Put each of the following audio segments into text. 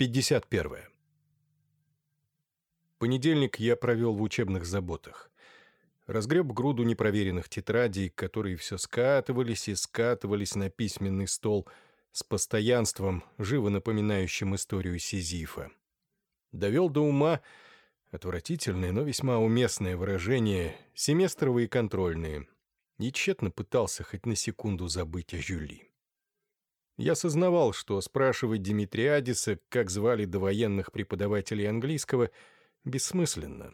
51. Понедельник я провел в учебных заботах. Разгреб груду непроверенных тетрадей, которые все скатывались и скатывались на письменный стол с постоянством, живо напоминающим историю Сизифа. Довел до ума отвратительное, но весьма уместное выражение «семестровые контрольные» и тщетно пытался хоть на секунду забыть о Жюли. Я сознавал, что спрашивать Димитриадиса, как звали довоенных преподавателей английского, бессмысленно.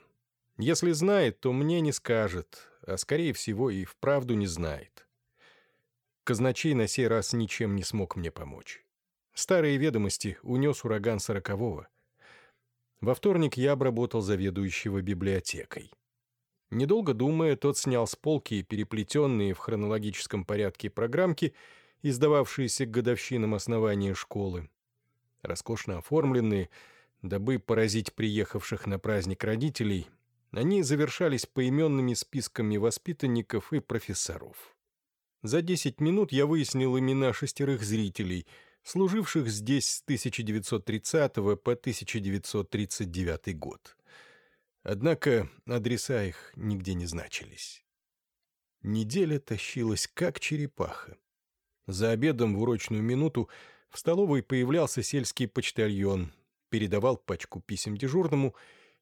Если знает, то мне не скажет, а, скорее всего, и вправду не знает. Казначей на сей раз ничем не смог мне помочь. Старые ведомости унес ураган сорокового. Во вторник я обработал заведующего библиотекой. Недолго думая, тот снял с полки переплетенные в хронологическом порядке программки — издававшиеся к годовщинам основания школы. Роскошно оформленные, дабы поразить приехавших на праздник родителей, они завершались поименными списками воспитанников и профессоров. За 10 минут я выяснил имена шестерых зрителей, служивших здесь с 1930 по 1939 год. Однако адреса их нигде не значились. Неделя тащилась как черепаха. За обедом в урочную минуту в столовой появлялся сельский почтальон, передавал пачку писем дежурному,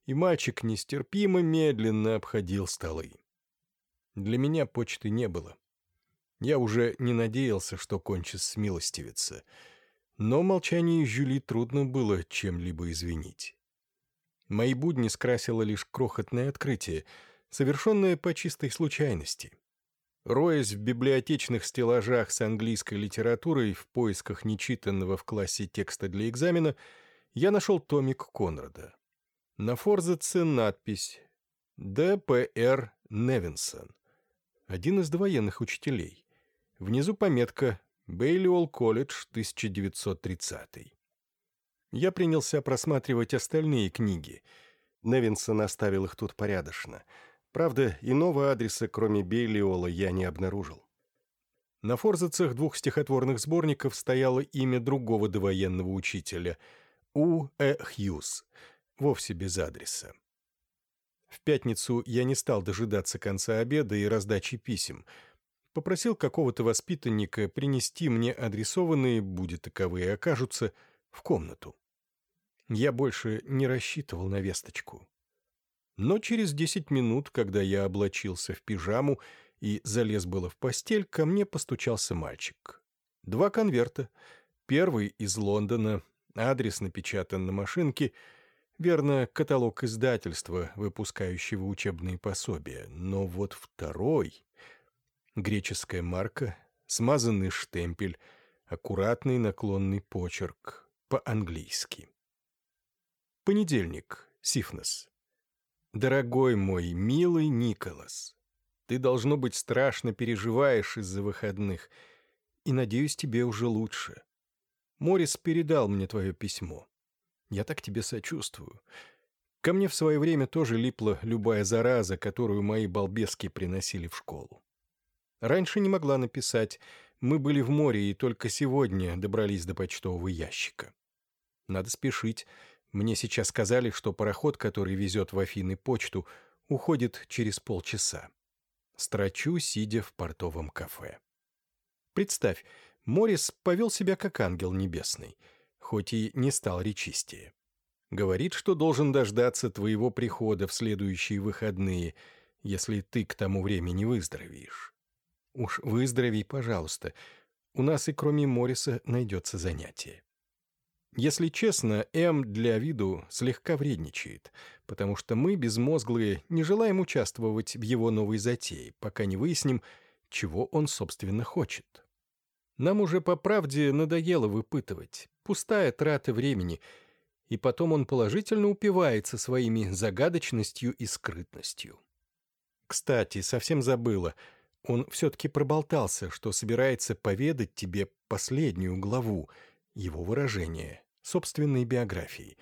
и мальчик нестерпимо медленно обходил столы. Для меня почты не было. Я уже не надеялся, что кончис смилостивиться, но молчание Жюли трудно было чем-либо извинить. Мои будни скрасило лишь крохотное открытие, совершенное по чистой случайности — Роясь в библиотечных стеллажах с английской литературой в поисках нечитанного в классе текста для экзамена, я нашел томик Конрада. На форзаце надпись «Д.П.Р. Невинсон». Один из довоенных учителей. Внизу пометка «Бейлиол колледж, 1930». Я принялся просматривать остальные книги. Невинсон оставил их тут порядочно — Правда, иного адреса, кроме Бейлиола, я не обнаружил. На форзацах двух стихотворных сборников стояло имя другого довоенного учителя — У. Э. Хьюз, вовсе без адреса. В пятницу я не стал дожидаться конца обеда и раздачи писем. Попросил какого-то воспитанника принести мне адресованные, будет таковые окажутся, в комнату. Я больше не рассчитывал на весточку. Но через десять минут, когда я облачился в пижаму и залез было в постель, ко мне постучался мальчик. Два конверта. Первый из Лондона, адрес напечатан на машинке, верно, каталог издательства, выпускающего учебные пособия. Но вот второй... Греческая марка, смазанный штемпель, аккуратный наклонный почерк, по-английски. Понедельник, Сифнес. «Дорогой мой, милый Николас, ты, должно быть, страшно переживаешь из-за выходных, и, надеюсь, тебе уже лучше. Морис передал мне твое письмо. Я так тебе сочувствую. Ко мне в свое время тоже липла любая зараза, которую мои балбески приносили в школу. Раньше не могла написать, мы были в море и только сегодня добрались до почтового ящика. Надо спешить, мне сейчас сказали, что пароход, который везет в Афины почту, уходит через полчаса. Строчу, сидя в портовом кафе. Представь, Морис повел себя как ангел небесный, хоть и не стал речистее. Говорит, что должен дождаться твоего прихода в следующие выходные, если ты к тому времени выздоровеешь. Уж выздорови, пожалуйста. У нас и кроме Мориса найдется занятие. Если честно, М для виду слегка вредничает, потому что мы, безмозглые, не желаем участвовать в его новой затее, пока не выясним, чего он, собственно, хочет. Нам уже по правде надоело выпытывать, пустая трата времени, и потом он положительно упивается своими загадочностью и скрытностью. Кстати, совсем забыла, он все-таки проболтался, что собирается поведать тебе последнюю главу, его выражение собственной биографии.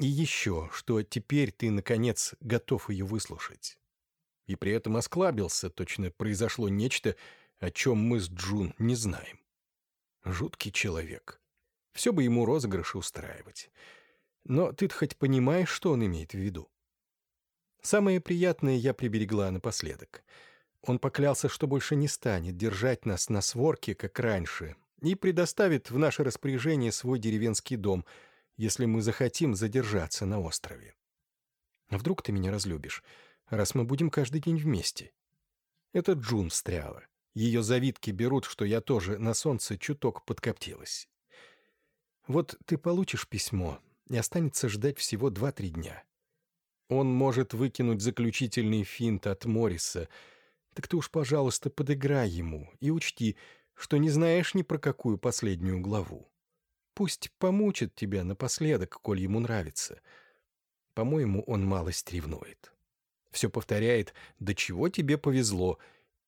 И еще, что теперь ты, наконец, готов ее выслушать. И при этом осклабился, точно произошло нечто, о чем мы с Джун не знаем. Жуткий человек. Все бы ему розыгрыши устраивать. Но ты хоть понимаешь, что он имеет в виду? Самое приятное я приберегла напоследок. Он поклялся, что больше не станет держать нас на сворке, как раньше, и предоставит в наше распоряжение свой деревенский дом, если мы захотим задержаться на острове. А вдруг ты меня разлюбишь, раз мы будем каждый день вместе? Это Джун встряла. Ее завидки берут, что я тоже на солнце чуток подкоптилась. Вот ты получишь письмо, и останется ждать всего два-три дня. Он может выкинуть заключительный финт от Морриса. Так ты уж, пожалуйста, подыграй ему и учти, что не знаешь ни про какую последнюю главу. Пусть помучит тебя напоследок, коль ему нравится. По-моему, он малость ревнует. Все повторяет «Да чего тебе повезло?»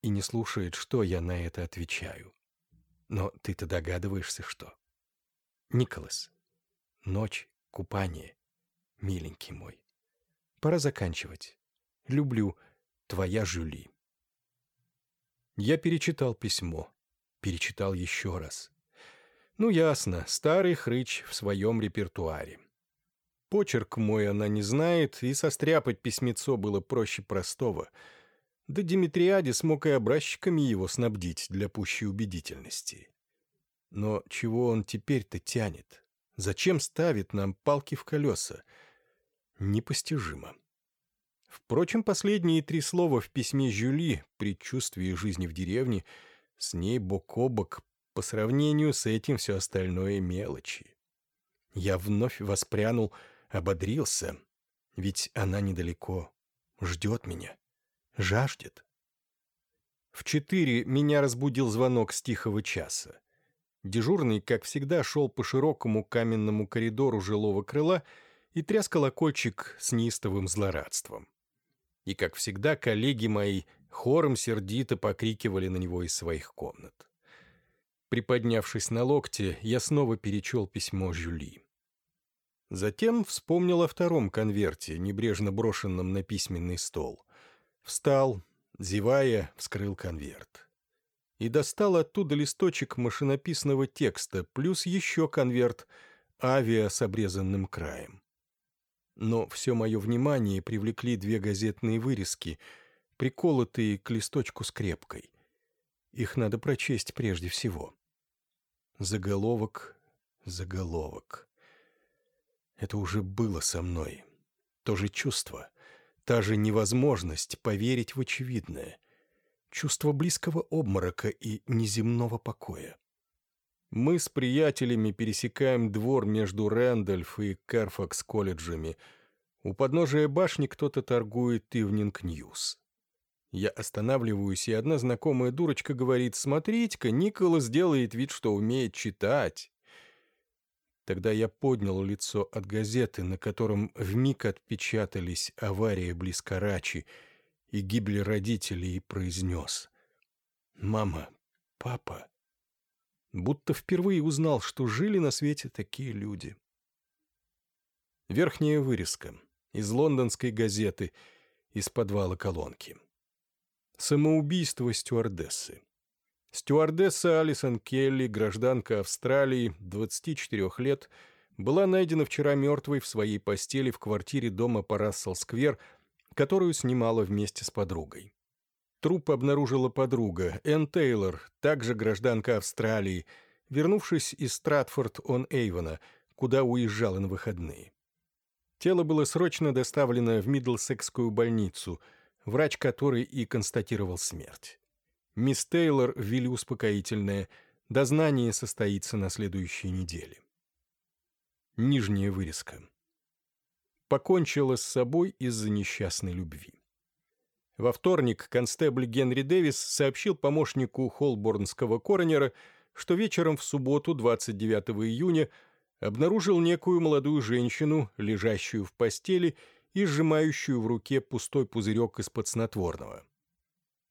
и не слушает, что я на это отвечаю. Но ты-то догадываешься, что. Николас. Ночь, купание. Миленький мой. Пора заканчивать. Люблю. Твоя Жюли. Я перечитал письмо. Перечитал еще раз. Ну, ясно, старый хрыч в своем репертуаре. Почерк мой она не знает, и состряпать письмецо было проще простого. Да Димитриаде смог и образчиками его снабдить для пущей убедительности. Но чего он теперь-то тянет? Зачем ставит нам палки в колеса? Непостижимо. Впрочем, последние три слова в письме Жюли, предчувствие жизни в деревне, с ней бок о бок, по сравнению с этим все остальное мелочи. Я вновь воспрянул, ободрился, ведь она недалеко, ждет меня, жаждет. В четыре меня разбудил звонок с тихого часа. Дежурный, как всегда, шел по широкому каменному коридору жилого крыла и тряс колокольчик с неистовым злорадством. И, как всегда, коллеги мои хором сердито покрикивали на него из своих комнат. Приподнявшись на локте, я снова перечел письмо Жюли. Затем вспомнил о втором конверте, небрежно брошенном на письменный стол. Встал, зевая, вскрыл конверт и достал оттуда листочек машинописного текста, плюс еще конверт «Авиа» с обрезанным краем. Но все мое внимание привлекли две газетные вырезки, приколотые к листочку скрепкой. Их надо прочесть прежде всего. Заголовок, заголовок. Это уже было со мной. То же чувство, та же невозможность поверить в очевидное — чувство близкого обморока и неземного покоя. Мы с приятелями пересекаем двор между Рэндольф и Керфакс колледжами. У подножия башни кто-то торгует Ивнинг Ньюс. Я останавливаюсь, и одна знакомая дурочка говорит, «Смотрите-ка, Николас делает вид, что умеет читать». Тогда я поднял лицо от газеты, на котором вмиг отпечатались авария близ Карачи — и гибли родители, и произнес «Мама, папа». Будто впервые узнал, что жили на свете такие люди. Верхняя вырезка из лондонской газеты, из подвала колонки. Самоубийство стюардессы. Стюардесса Алисон Келли, гражданка Австралии, 24 лет, была найдена вчера мертвой в своей постели в квартире дома по Рассел-сквер которую снимала вместе с подругой. Труп обнаружила подруга, Энн Тейлор, также гражданка Австралии, вернувшись из Стратфорд-он-Эйвона, куда уезжала на выходные. Тело было срочно доставлено в Мидлсекскую больницу, врач которой и констатировал смерть. Мисс Тейлор ввели успокоительное, дознание состоится на следующей неделе. Нижняя вырезка покончила с собой из-за несчастной любви. Во вторник констебль Генри Дэвис сообщил помощнику холборнского коронера, что вечером в субботу, 29 июня, обнаружил некую молодую женщину, лежащую в постели и сжимающую в руке пустой пузырек из-под снотворного.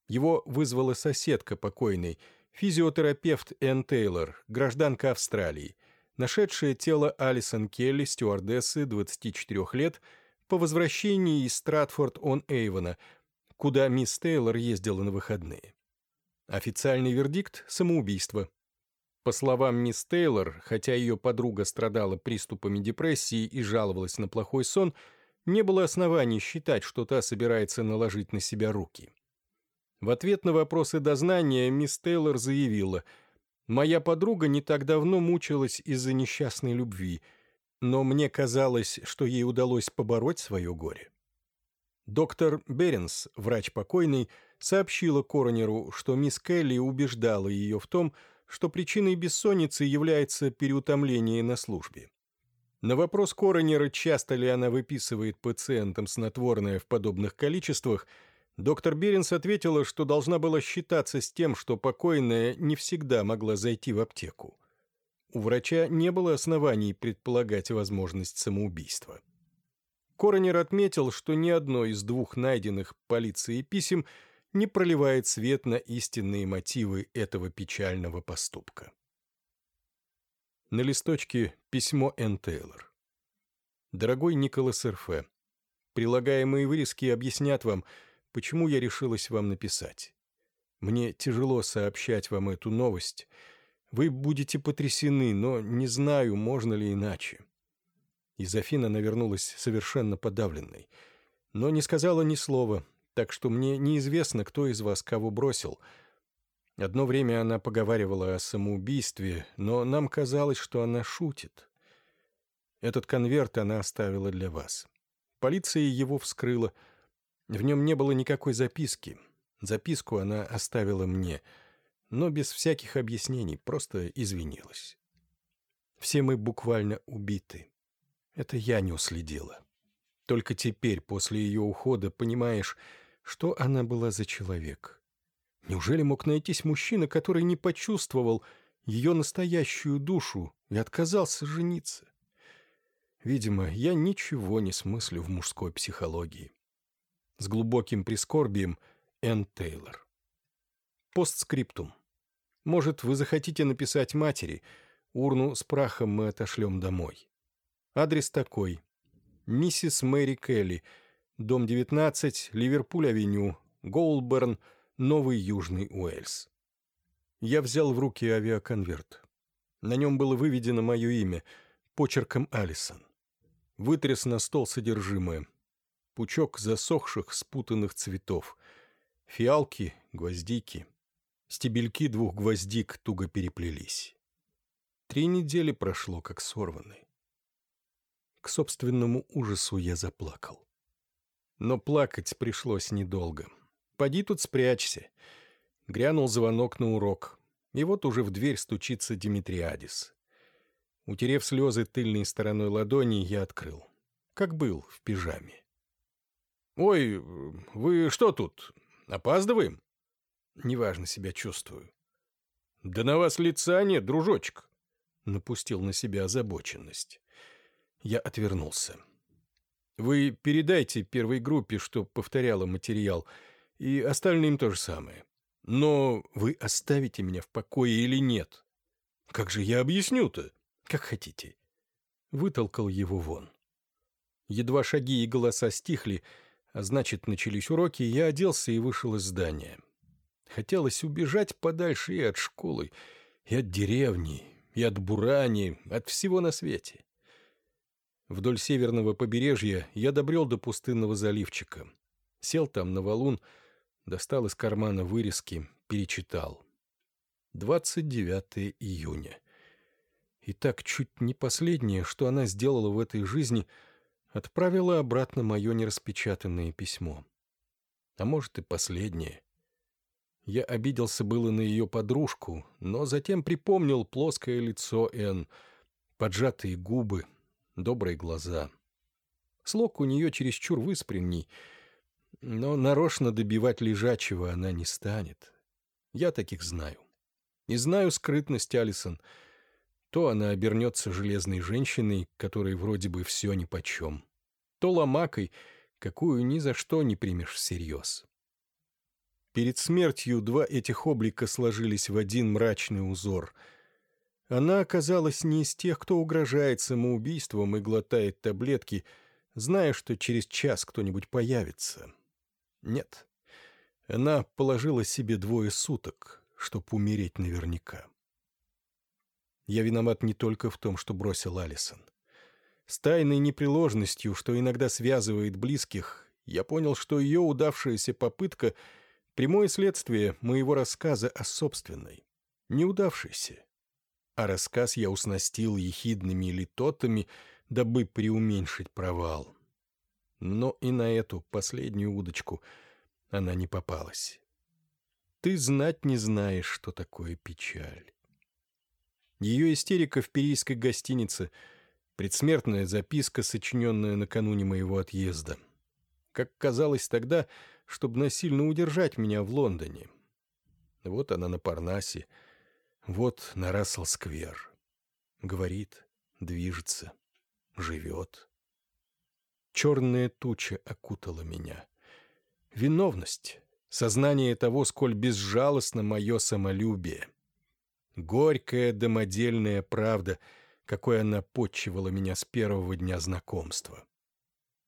Его вызвала соседка покойной, физиотерапевт Энн Тейлор, гражданка Австралии, нашедшее тело Алисон Келли, стюардессы, 24 лет, по возвращении из Стратфорд-он-Эйвона, куда мисс Тейлор ездила на выходные. Официальный вердикт – самоубийство. По словам мисс Тейлор, хотя ее подруга страдала приступами депрессии и жаловалась на плохой сон, не было оснований считать, что та собирается наложить на себя руки. В ответ на вопросы дознания мисс Тейлор заявила, «Моя подруга не так давно мучилась из-за несчастной любви, но мне казалось, что ей удалось побороть свое горе». Доктор Беренс, врач покойный, сообщила коронеру, что мисс Келли убеждала ее в том, что причиной бессонницы является переутомление на службе. На вопрос коронера, часто ли она выписывает пациентам снотворное в подобных количествах, доктор Беренс ответила, что должна была считаться с тем, что покойная не всегда могла зайти в аптеку. У врача не было оснований предполагать возможность самоубийства. Коронер отметил, что ни одно из двух найденных полицией писем не проливает свет на истинные мотивы этого печального поступка. На листочке письмо Н. Тейлор. «Дорогой Николас Р.Ф., прилагаемые вырезки объяснят вам, почему я решилась вам написать. Мне тяжело сообщать вам эту новость. Вы будете потрясены, но не знаю, можно ли иначе. Изофина навернулась совершенно подавленной, но не сказала ни слова, так что мне неизвестно, кто из вас кого бросил. Одно время она поговаривала о самоубийстве, но нам казалось, что она шутит. Этот конверт она оставила для вас. Полиция его вскрыла. В нем не было никакой записки. Записку она оставила мне, но без всяких объяснений, просто извинилась. Все мы буквально убиты. Это я не уследила. Только теперь, после ее ухода, понимаешь, что она была за человек. Неужели мог найтись мужчина, который не почувствовал ее настоящую душу и отказался жениться? Видимо, я ничего не смыслю в мужской психологии. С глубоким прискорбием Энн Тейлор. Постскриптум. Может, вы захотите написать матери, урну с прахом мы отошлем домой. Адрес такой. Миссис Мэри Келли, дом 19, Ливерпуль-авеню, Голберн, Новый Южный Уэльс. Я взял в руки авиаконверт. На нем было выведено мое имя, почерком Алисон. Вытряс на стол содержимое. Пучок засохших, спутанных цветов. Фиалки, гвоздики. Стебельки двух гвоздик туго переплелись. Три недели прошло, как сорванные. К собственному ужасу я заплакал. Но плакать пришлось недолго. «Поди тут спрячься». Грянул звонок на урок. И вот уже в дверь стучится Димитриадис. Утерев слезы тыльной стороной ладони, я открыл. Как был, в пижаме. «Ой, вы что тут? Опаздываем?» «Неважно себя чувствую». «Да на вас лица нет, дружочек», — напустил на себя озабоченность. Я отвернулся. «Вы передайте первой группе, что повторяла материал, и остальным то же самое. Но вы оставите меня в покое или нет? Как же я объясню-то? Как хотите». Вытолкал его вон. Едва шаги и голоса стихли, а значит, начались уроки, я оделся и вышел из здания. Хотелось убежать подальше и от школы, и от деревни, и от бурани, от всего на свете. Вдоль северного побережья я добрел до пустынного заливчика. Сел там на валун, достал из кармана вырезки, перечитал. 29 июня. И так чуть не последнее, что она сделала в этой жизни, отправила обратно мое нераспечатанное письмо. А может и последнее. Я обиделся было на ее подружку, но затем припомнил плоское лицо Энн, поджатые губы, добрые глаза. Слог у нее чересчур выспренний, но нарочно добивать лежачего она не станет. Я таких знаю. И знаю скрытность Алисон. То она обернется железной женщиной, которой вроде бы все нипочем, то ломакой, какую ни за что не примешь всерьез. Перед смертью два этих облика сложились в один мрачный узор — она оказалась не из тех, кто угрожает самоубийством и глотает таблетки, зная, что через час кто-нибудь появится. Нет. Она положила себе двое суток, чтобы умереть наверняка. Я виноват не только в том, что бросил Алисон. С тайной непреложностью, что иногда связывает близких, я понял, что ее удавшаяся попытка — прямое следствие моего рассказа о собственной, неудавшейся. А рассказ я уснастил ехидными литотами, дабы преуменьшить провал. Но и на эту последнюю удочку она не попалась. Ты знать не знаешь, что такое печаль. Ее истерика в перийской гостинице — Предсмертная записка, сочиненная накануне моего отъезда. Как казалось тогда, чтобы насильно удержать меня в Лондоне. Вот она на Парнасе, вот на Рассел-сквер. Говорит, движется, живет. Черная туча окутала меня. Виновность, сознание того, сколь безжалостно мое самолюбие. Горькая домодельная правда — какой она подчивала меня с первого дня знакомства.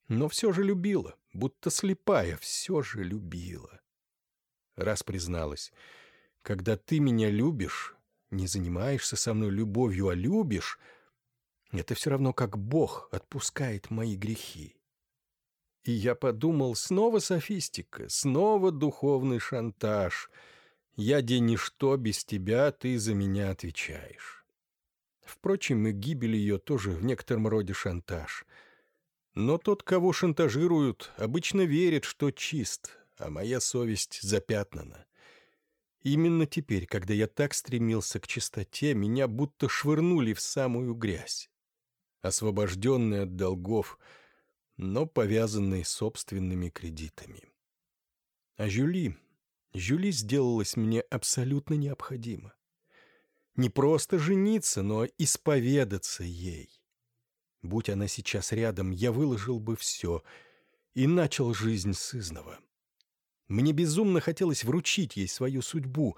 Но все же любила, будто слепая, все же любила. Раз призналась, когда ты меня любишь, не занимаешься со мной любовью, а любишь, это все равно как Бог отпускает мои грехи. И я подумал, снова софистика, снова духовный шантаж. Я день ничто без тебя, ты за меня отвечаешь. Впрочем, и гибель ее тоже в некотором роде шантаж. Но тот, кого шантажируют, обычно верит, что чист, а моя совесть запятнана. Именно теперь, когда я так стремился к чистоте, меня будто швырнули в самую грязь. Освобожденный от долгов, но повязанный собственными кредитами. А Жюли... Жюли сделалась мне абсолютно необходима. Не просто жениться, но исповедаться ей. Будь она сейчас рядом, я выложил бы все и начал жизнь с изного. Мне безумно хотелось вручить ей свою судьбу,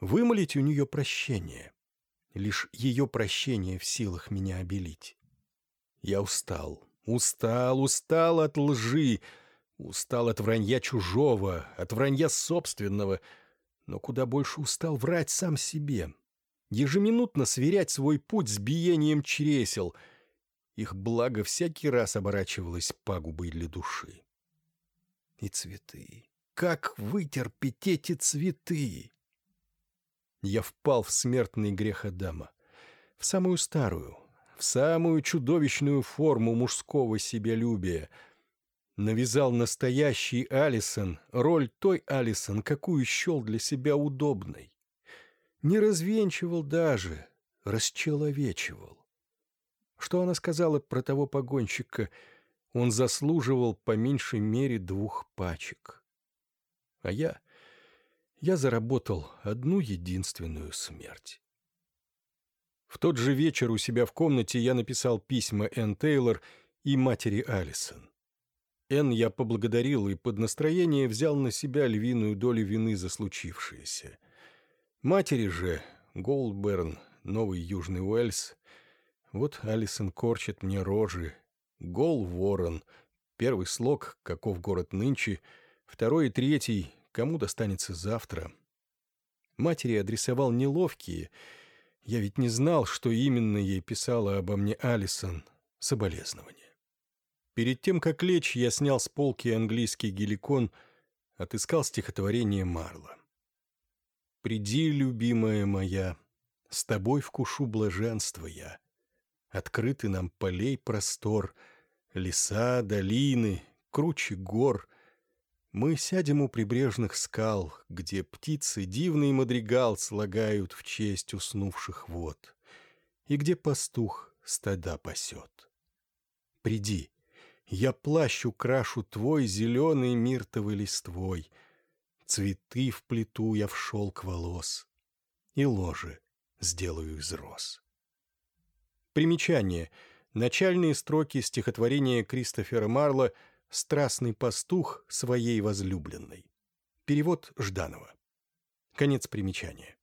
вымолить у нее прощение. Лишь ее прощение в силах меня обелить. Я устал, устал, устал от лжи, устал от вранья чужого, от вранья собственного, но куда больше устал врать сам себе, ежеминутно сверять свой путь с биением чресел. Их благо всякий раз оборачивалось пагубой для души. И цветы. Как вытерпеть эти цветы? Я впал в смертный грех Адама. В самую старую, в самую чудовищную форму мужского себялюбия. Навязал настоящий Алисон роль той Алисон, какую счел для себя удобной не развенчивал даже, расчеловечивал. Что она сказала про того погонщика? Он заслуживал по меньшей мере двух пачек. А я... я заработал одну единственную смерть. В тот же вечер у себя в комнате я написал письма Энн Тейлор и матери Алисон. Энн я поблагодарил и под настроение взял на себя львиную долю вины за случившееся. Матери же, Голдберн, Новый Южный Уэльс, вот Алисон корчит мне рожи, Гол Ворон, первый слог, каков город нынче, второй и третий, кому достанется завтра. Матери адресовал неловкие, я ведь не знал, что именно ей писала обо мне Алисон, соболезнования. Перед тем, как лечь, я снял с полки английский геликон, отыскал стихотворение Марла. Приди, любимая моя, с тобой вкушу блаженства я. Открыты нам полей простор, леса, долины, круче гор. Мы сядем у прибрежных скал, где птицы дивный мадригал слагают в честь уснувших вод, и где пастух стада пасет. Приди, я плащ украшу твой зеленый миртовый листвой — Цветы вплету я в шелк волос И ложе сделаю из роз. Примечание. Начальные строки стихотворения Кристофера Марла «Страстный пастух своей возлюбленной». Перевод Жданова. Конец примечания.